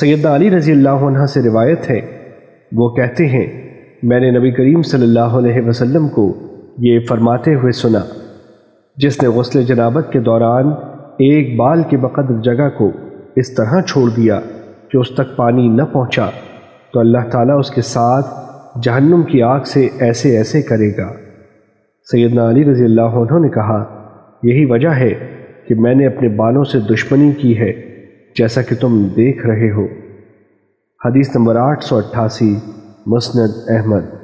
سیدنا علی رضی اللہ عنہ سے روایت ہے۔ وہ کہتے ہیں، میں نے نبی کریم صلی اللہ علیہ وسلم کو یہ فرماتے ہوئے سنا، جس نے غسل جنابت کے دوران ایک بال کے بقدر جگہ کو اس طرح چھوڑ دیا کہ اس تک پانی نہ پہنچا، تو اللہ تعالیٰ اس کے ساتھ جہنم کی آگ سے ایسے ایسے کرے گا۔ سیدنا علی رضی اللہ عنہ نے کہا، یہی وجہ ہے کہ میں نے اپنے بالوں سے دشمنی کی ہے۔ جیسا کہ تم دیکھ رہے ہو۔ حدیث نمبر آٹھ سو اٹھاسی مسند احمد۔